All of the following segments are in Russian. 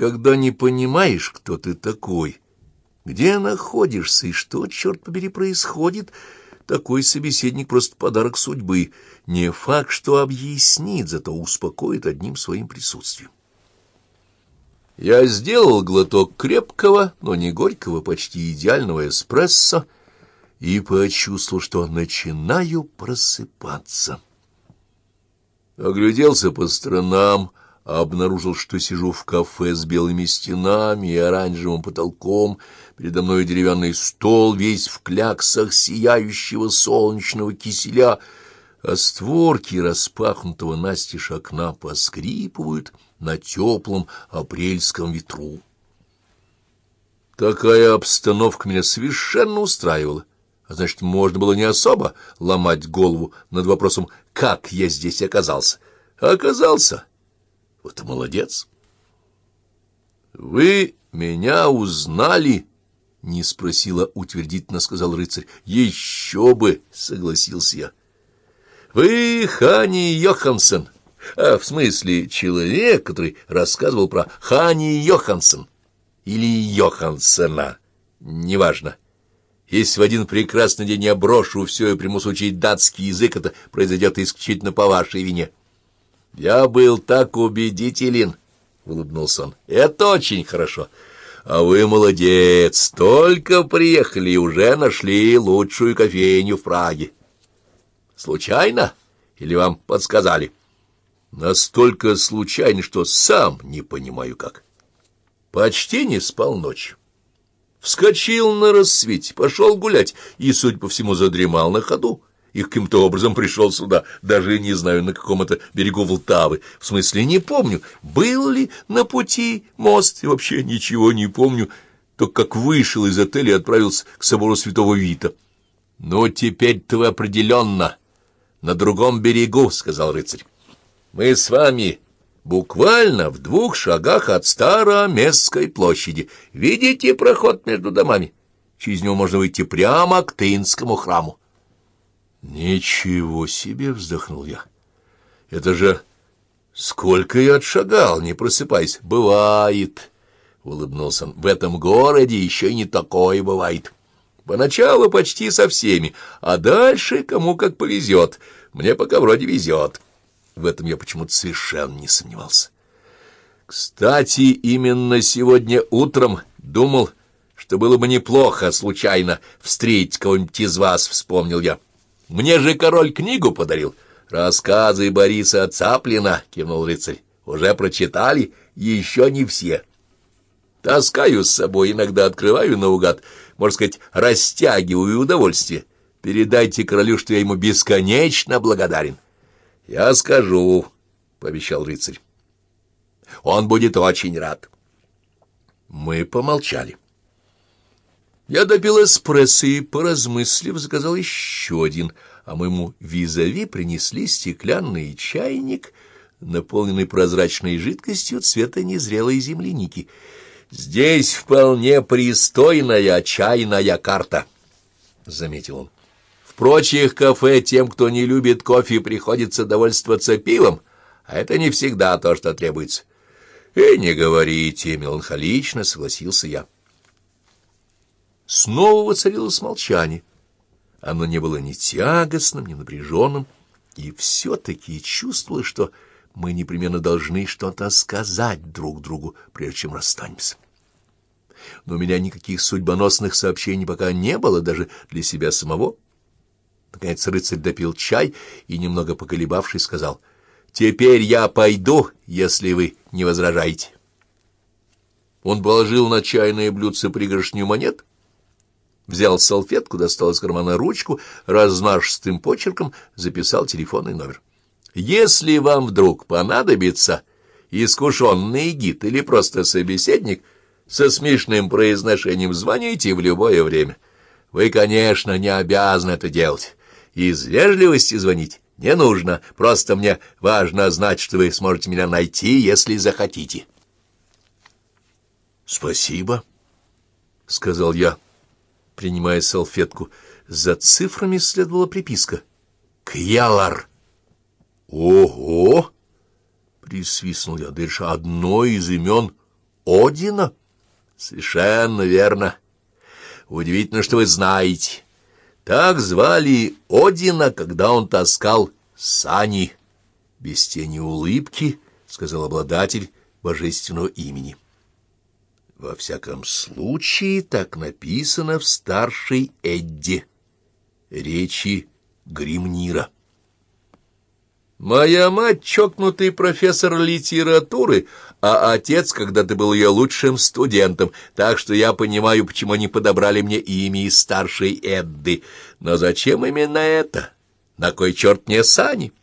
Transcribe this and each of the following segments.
Когда не понимаешь, кто ты такой, где находишься и что, черт побери, происходит, такой собеседник просто подарок судьбы. Не факт, что объяснит, зато успокоит одним своим присутствием. Я сделал глоток крепкого, но не горького, почти идеального эспрессо и почувствовал, что начинаю просыпаться. Огляделся по сторонам, обнаружил, что сижу в кафе с белыми стенами и оранжевым потолком, передо мной деревянный стол, весь в кляксах сияющего солнечного киселя, а створки распахнутого настежь окна поскрипывают на теплом апрельском ветру. Такая обстановка меня совершенно устраивала, а значит, можно было не особо ломать голову над вопросом, как я здесь оказался. Оказался... Вот молодец. — Вы меня узнали? — не спросила утвердительно, — сказал рыцарь. — Еще бы! — согласился я. — Вы Хани Йоханссон, а в смысле человек, который рассказывал про Хани Йоханссон или Йоханссена, неважно. Если в один прекрасный день я брошу все и учить датский язык, это произойдет исключительно по вашей вине. — Я был так убедителен, — улыбнулся он. — Это очень хорошо. А вы молодец, только приехали и уже нашли лучшую кофейню в Праге. — Случайно? Или вам подсказали? — Настолько случайно, что сам не понимаю как. Почти не спал ночью. Вскочил на рассвете, пошел гулять и, судя по всему, задремал на ходу и каким-то образом пришел сюда, даже не знаю, на каком это берегу Волтавы. В смысле, не помню, был ли на пути мост, и вообще ничего не помню, только как вышел из отеля и отправился к собору Святого Вита. — Ну, теперь-то вы определенно на другом берегу, — сказал рыцарь. — Мы с вами буквально в двух шагах от Староместской площади. Видите проход между домами? Через него можно выйти прямо к Тынскому храму. «Ничего себе!» — вздохнул я. «Это же сколько я отшагал, не просыпаясь!» «Бывает!» — улыбнулся он. «В этом городе еще и не такое бывает. Поначалу почти со всеми, а дальше кому как повезет. Мне пока вроде везет». В этом я почему-то совершенно не сомневался. Кстати, именно сегодня утром думал, что было бы неплохо случайно встретить кого-нибудь из вас, вспомнил я. Мне же король книгу подарил. Рассказы Бориса Цаплина, — кивнул рыцарь. Уже прочитали? Еще не все. Таскаю с собой, иногда открываю наугад, можно сказать, растягиваю удовольствие. Передайте королю, что я ему бесконечно благодарен. — Я скажу, — пообещал рыцарь. Он будет очень рад. Мы помолчали. Я допил эспрессо и, поразмыслив, заказал еще один, а моему визави принесли стеклянный чайник, наполненный прозрачной жидкостью цвета незрелой земляники. «Здесь вполне пристойная чайная карта», — заметил он. «В прочих кафе тем, кто не любит кофе, приходится довольствоваться пивом, а это не всегда то, что требуется». «И не говорите», — меланхолично согласился я. Снова воцарилось молчание. Оно не было ни тягостным, ни напряженным, и все-таки чувствовалось, что мы непременно должны что-то сказать друг другу, прежде чем расстанемся. Но у меня никаких судьбоносных сообщений пока не было, даже для себя самого. Наконец рыцарь допил чай и, немного поколебавшись, сказал, «Теперь я пойду, если вы не возражаете». Он положил на чайное блюдце пригоршню монет — взял салфетку, достал из кармана ручку, размашистым почерком записал телефонный номер. «Если вам вдруг понадобится искушенный гид или просто собеседник, со смешным произношением звоните в любое время. Вы, конечно, не обязаны это делать. Из вежливости звонить не нужно, просто мне важно знать, что вы сможете меня найти, если захотите». «Спасибо», — сказал я принимая салфетку. За цифрами следовала приписка. «Кьялар». «Ого!» — присвистнул я. «Дальше одно из имен Одина? Совершенно верно. Удивительно, что вы знаете. Так звали Одина, когда он таскал сани. Без тени улыбки, — сказал обладатель божественного имени. Во всяком случае, так написано в старшей Эдде. Речи Гримнира. Моя мать — чокнутый профессор литературы, а отец когда-то был ее лучшим студентом, так что я понимаю, почему они подобрали мне имя из старшей Эдды. Но зачем именно это? На кой черт мне сани?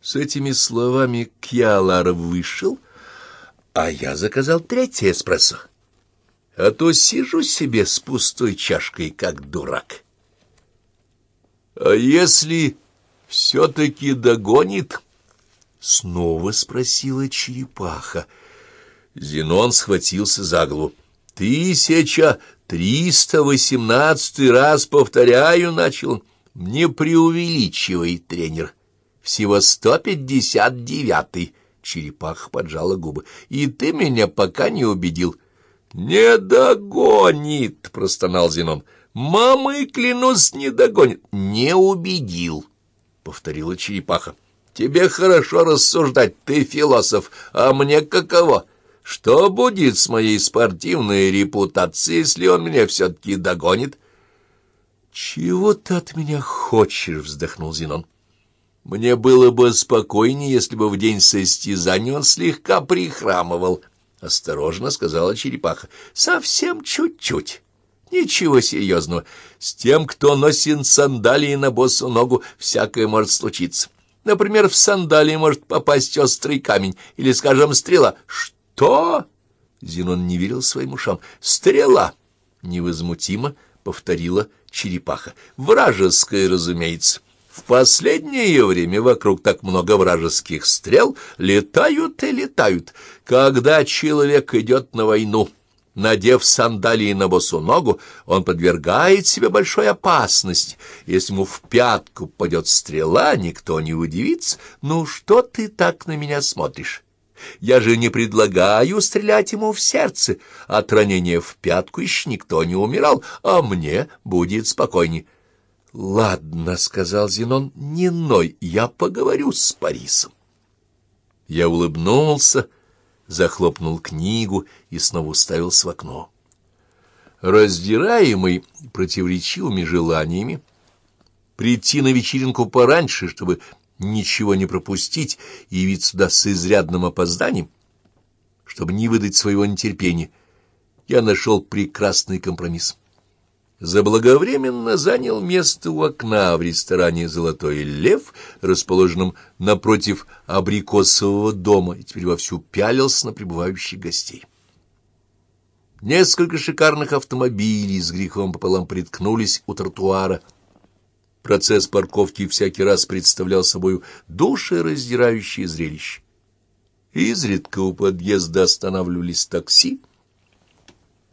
С этими словами Кьялар вышел, а я заказал третий эспрессо. А то сижу себе с пустой чашкой, как дурак. А если все-таки догонит? Снова спросила черепаха. Зенон схватился за голову. Тысяча триста восемнадцатый раз, повторяю, начал. Не преувеличивай, тренер. Всего сто пятьдесят девятый. Черепаха поджала губы. И ты меня пока не убедил. Не догонит, простонал Зенон. Мамой, клянусь, не догонит. Не убедил, повторила черепаха. Тебе хорошо рассуждать, ты философ, а мне каково? Что будет с моей спортивной репутацией, если он меня все-таки догонит? Чего ты от меня хочешь? вздохнул Зенон. Мне было бы спокойнее, если бы в день состязания он слегка прихрамывал, — осторожно сказала черепаха. — Совсем чуть-чуть. Ничего серьезного. С тем, кто носит сандалии на босу ногу, всякое может случиться. Например, в сандалии может попасть острый камень или, скажем, стрела. Что? Зенон не верил своим ушам. Стрела! Невозмутимо повторила черепаха. Вражеская, разумеется. В последнее время вокруг так много вражеских стрел летают и летают. Когда человек идет на войну Надев сандалии на босу ногу, он подвергает себе большой опасности. Если ему в пятку попадет стрела, никто не удивится. «Ну что ты так на меня смотришь? Я же не предлагаю стрелять ему в сердце. От ранения в пятку еще никто не умирал, а мне будет спокойней». «Ладно», — сказал Зенон, — «не ной, я поговорю с Парисом». Я улыбнулся, — захлопнул книгу и снова уставился в окно. Раздираемый противоречивыми желаниями, прийти на вечеринку пораньше, чтобы ничего не пропустить и явиться сюда с изрядным опозданием, чтобы не выдать своего нетерпения, я нашел прекрасный компромисс заблаговременно занял место у окна в ресторане «Золотой лев», расположенном напротив абрикосового дома, и теперь вовсю пялился на прибывающих гостей. Несколько шикарных автомобилей с грехом пополам приткнулись у тротуара. Процесс парковки всякий раз представлял собой душераздирающее зрелище. Изредка у подъезда останавливались такси,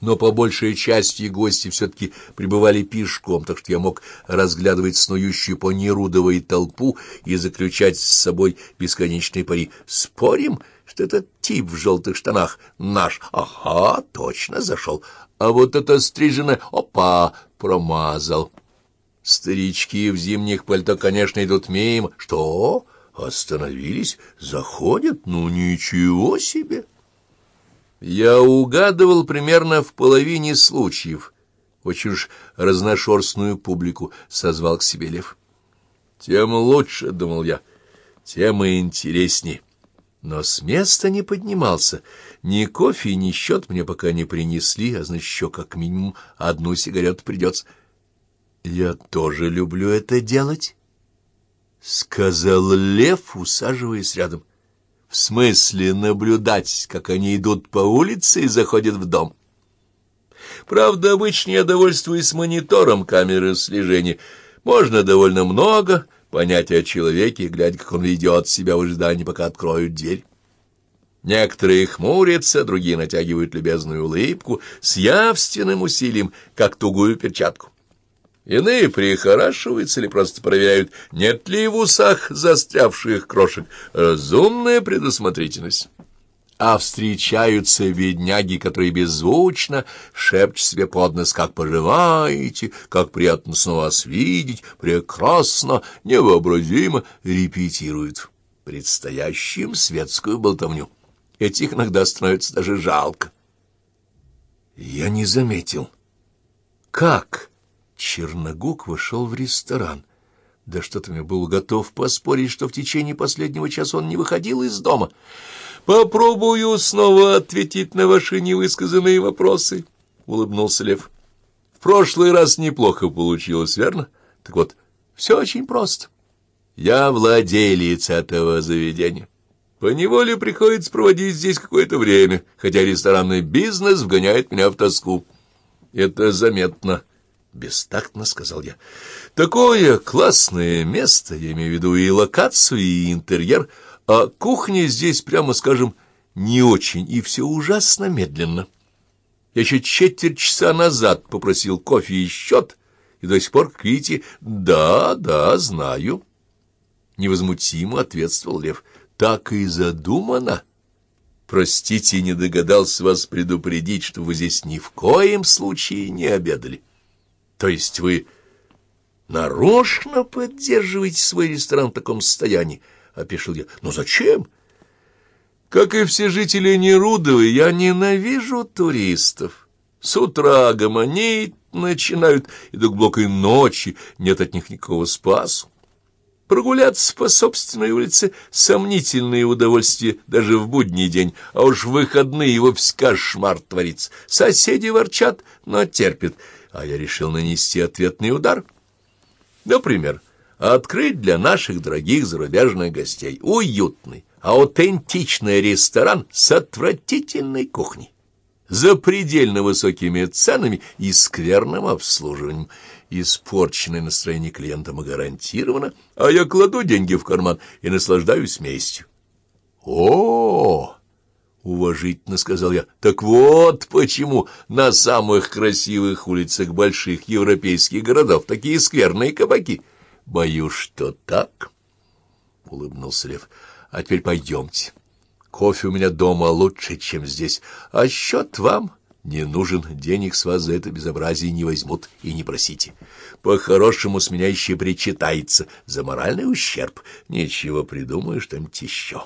но по большей части гости все-таки пребывали пешком, так что я мог разглядывать снующую по Нерудовой толпу и заключать с собой бесконечные пари. Спорим, что этот тип в желтых штанах наш? Ага, точно зашел. А вот это стриженное... Опа, промазал. Старички в зимних пальто, конечно, идут мимо. Что? Остановились? Заходят? Ну, ничего себе! Я угадывал примерно в половине случаев. Очень уж разношерстную публику созвал к себе лев. Тем лучше, — думал я, — тем и интересней. Но с места не поднимался. Ни кофе, ни счет мне пока не принесли, а значит, еще как минимум одну сигарету придется. Я тоже люблю это делать, — сказал лев, усаживаясь рядом. В смысле наблюдать, как они идут по улице и заходят в дом. Правда, обычно я довольствуюсь монитором камеры слежения. Можно довольно много понять о человеке, глядя, как он ведет себя в ожидании, пока откроют дверь. Некоторые хмурятся, другие натягивают любезную улыбку с явственным усилием, как тугую перчатку. Иные прихорашиваются или просто проверяют, нет ли в усах застрявших крошек. Разумная предусмотрительность. а встречаются бедняги, которые беззвучно шепчут себе под нос, как поживаете, как приятно снова вас видеть, прекрасно, невообразимо, репетируют предстоящим светскую болтовню. Этих иногда становится даже жалко. Я не заметил. Как? Черногук вошел в ресторан. Да что-то мне был готов поспорить, что в течение последнего часа он не выходил из дома. Попробую снова ответить на ваши невысказанные вопросы, — улыбнулся Лев. В прошлый раз неплохо получилось, верно? Так вот, все очень просто. Я владелец этого заведения. Поневоле приходится проводить здесь какое-то время, хотя ресторанный бизнес вгоняет меня в тоску. Это заметно, — бестактно сказал я. Такое классное место, я имею в виду и локацию, и интерьер — а кухня здесь, прямо скажем, не очень, и все ужасно медленно. Я еще четверть часа назад попросил кофе и счет, и до сих пор, видите, да, да, знаю. Невозмутимо ответствовал Лев. Так и задумано. Простите, не догадался вас предупредить, что вы здесь ни в коем случае не обедали. То есть вы нарочно поддерживаете свой ресторан в таком состоянии, — опешил я. — Но зачем? — Как и все жители Нерудовы, я ненавижу туристов. С утра гомонить начинают, и до глубокой ночи нет от них никакого спасу. Прогуляться по собственной улице — сомнительное удовольствие даже в будний день, а уж в выходные и вовсе кошмар творится. Соседи ворчат, но терпят, а я решил нанести ответный удар. Например, открыть для наших дорогих зарубежных гостей уютный, аутентичный ресторан с отвратительной кухней, за предельно высокими ценами и скверным обслуживанием. Испорченное настроение клиентам гарантировано, а я кладу деньги в карман и наслаждаюсь местью. О, -о, -о уважительно сказал я. Так вот почему на самых красивых улицах больших европейских городов такие скверные кабаки — Боюсь, что так, — улыбнулся Лев. — А теперь пойдемте. Кофе у меня дома лучше, чем здесь, а счет вам не нужен, денег с вас за это безобразие не возьмут и не просите. По-хорошему с меня еще причитается за моральный ущерб. Ничего, придумаю что-нибудь еще».